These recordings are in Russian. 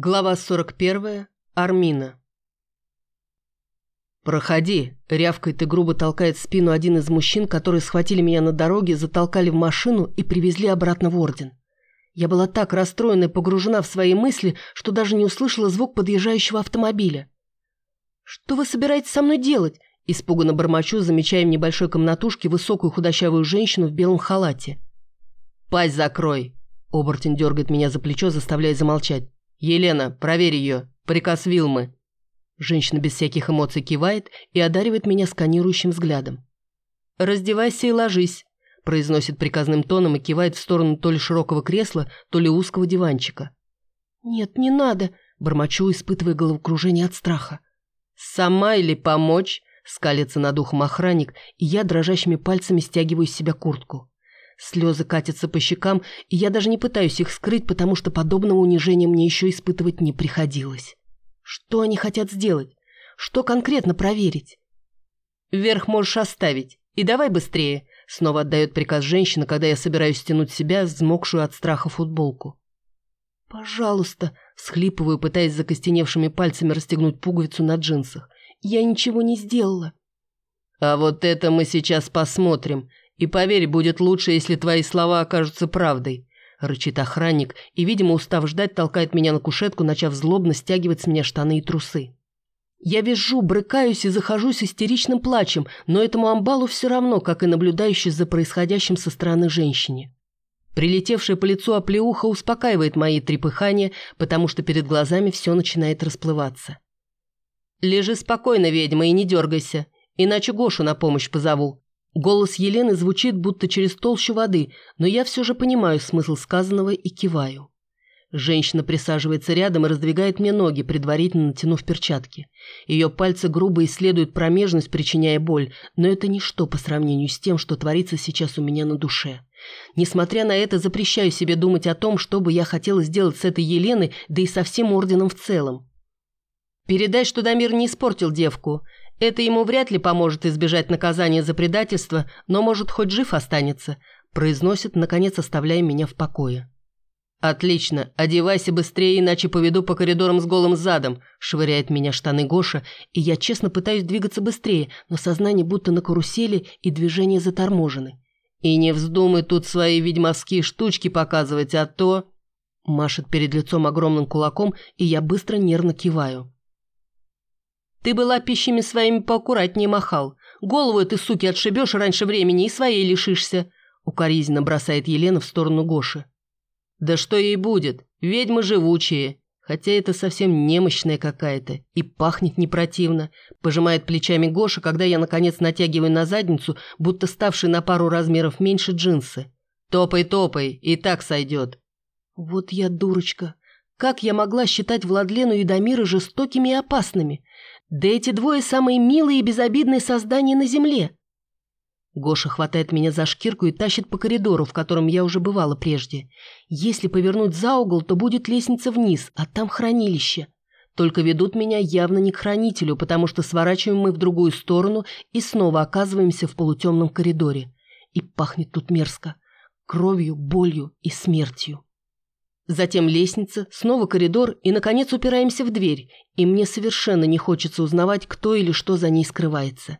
Глава 41. Армина. «Проходи!» – рявкает и грубо толкает спину один из мужчин, которые схватили меня на дороге, затолкали в машину и привезли обратно в Орден. Я была так расстроена и погружена в свои мысли, что даже не услышала звук подъезжающего автомобиля. «Что вы собираетесь со мной делать?» – испуганно бормочу, замечая в небольшой комнатушке высокую худощавую женщину в белом халате. «Пасть закрой!» – оборотень дергает меня за плечо, заставляя замолчать. «Елена, проверь ее. Приказ Вилмы». Женщина без всяких эмоций кивает и одаривает меня сканирующим взглядом. «Раздевайся и ложись», – произносит приказным тоном и кивает в сторону то ли широкого кресла, то ли узкого диванчика. «Нет, не надо», – бормочу, испытывая головокружение от страха. «Сама или помочь?» – скалится над ухом охранник, и я дрожащими пальцами стягиваю с себя куртку. Слезы катятся по щекам, и я даже не пытаюсь их скрыть, потому что подобного унижения мне еще испытывать не приходилось. Что они хотят сделать? Что конкретно проверить? «Вверх можешь оставить. И давай быстрее», — снова отдает приказ женщина, когда я собираюсь стянуть себя, взмокшую от страха футболку. «Пожалуйста», — схлипываю, пытаясь закостеневшими пальцами расстегнуть пуговицу на джинсах. «Я ничего не сделала». «А вот это мы сейчас посмотрим», «И поверь, будет лучше, если твои слова окажутся правдой», – рычит охранник и, видимо, устав ждать, толкает меня на кушетку, начав злобно стягивать с меня штаны и трусы. Я визжу, брыкаюсь и захожусь истеричным плачем, но этому амбалу все равно, как и наблюдающий за происходящим со стороны женщине. Прилетевшая по лицу оплеуха успокаивает мои трепыхания, потому что перед глазами все начинает расплываться. «Лежи спокойно, ведьма, и не дергайся, иначе Гошу на помощь позову», Голос Елены звучит будто через толщу воды, но я все же понимаю смысл сказанного и киваю. Женщина присаживается рядом и раздвигает мне ноги, предварительно натянув перчатки. Ее пальцы грубо исследуют промежность, причиняя боль, но это ничто по сравнению с тем, что творится сейчас у меня на душе. Несмотря на это, запрещаю себе думать о том, что бы я хотела сделать с этой Еленой, да и со всем орденом в целом. «Передай, что Дамир не испортил девку. Это ему вряд ли поможет избежать наказания за предательство, но, может, хоть жив останется», произносит, наконец оставляя меня в покое. «Отлично, одевайся быстрее, иначе поведу по коридорам с голым задом», швыряет меня штаны Гоша, и я честно пытаюсь двигаться быстрее, но сознание будто на карусели, и движения заторможены. «И не вздумай тут свои ведьмовские штучки показывать, а то...» Машет перед лицом огромным кулаком, и я быстро нервно киваю. Ты бы лапищами своими поаккуратнее махал. Голову этой суки отшибешь раньше времени и своей лишишься», укоризненно бросает Елена в сторону Гоши. «Да что ей будет? Ведьмы живучие. Хотя это совсем немощная какая-то. И пахнет не противно», пожимает плечами Гоша, когда я, наконец, натягиваю на задницу, будто ставший на пару размеров меньше джинсы. «Топай, топай, и так сойдет». «Вот я дурочка. Как я могла считать Владлену и Дамира жестокими и опасными? Да эти двое самые милые и безобидные создания на земле. Гоша хватает меня за шкирку и тащит по коридору, в котором я уже бывала прежде. Если повернуть за угол, то будет лестница вниз, а там хранилище. Только ведут меня явно не к хранителю, потому что сворачиваем мы в другую сторону и снова оказываемся в полутемном коридоре. И пахнет тут мерзко. Кровью, болью и смертью. Затем лестница, снова коридор и, наконец, упираемся в дверь, и мне совершенно не хочется узнавать, кто или что за ней скрывается.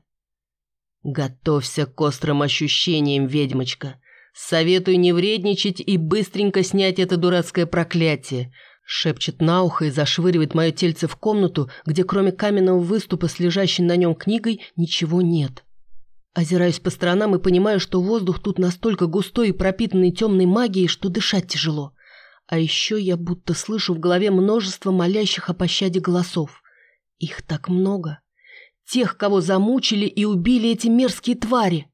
«Готовься к острым ощущениям, ведьмочка. Советую не вредничать и быстренько снять это дурацкое проклятие», шепчет на ухо и зашвыривает мое тельце в комнату, где кроме каменного выступа с лежащей на нем книгой ничего нет. Озираюсь по сторонам и понимаю, что воздух тут настолько густой и пропитанный темной магией, что дышать тяжело. А еще я будто слышу в голове множество молящих о пощаде голосов. Их так много. Тех, кого замучили и убили эти мерзкие твари.